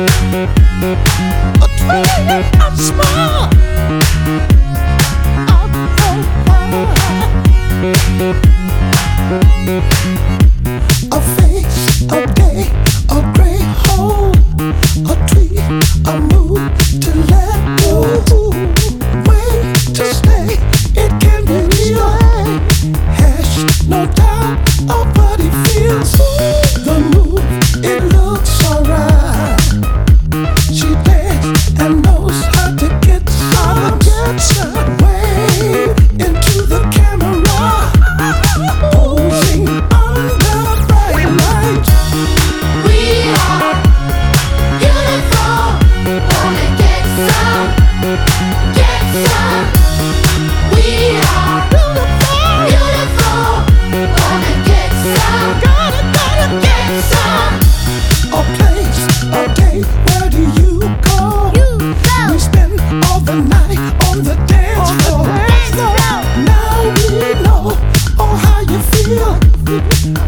A 28 I'm smart.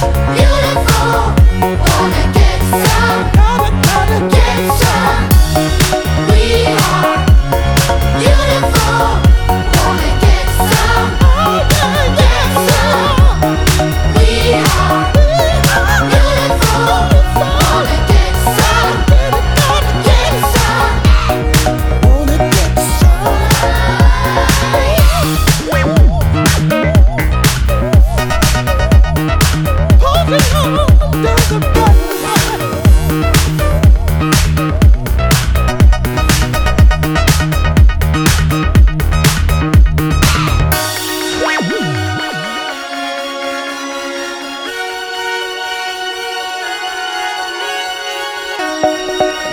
Beautiful, wanna get some, wanna, wanna get some.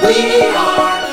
We are.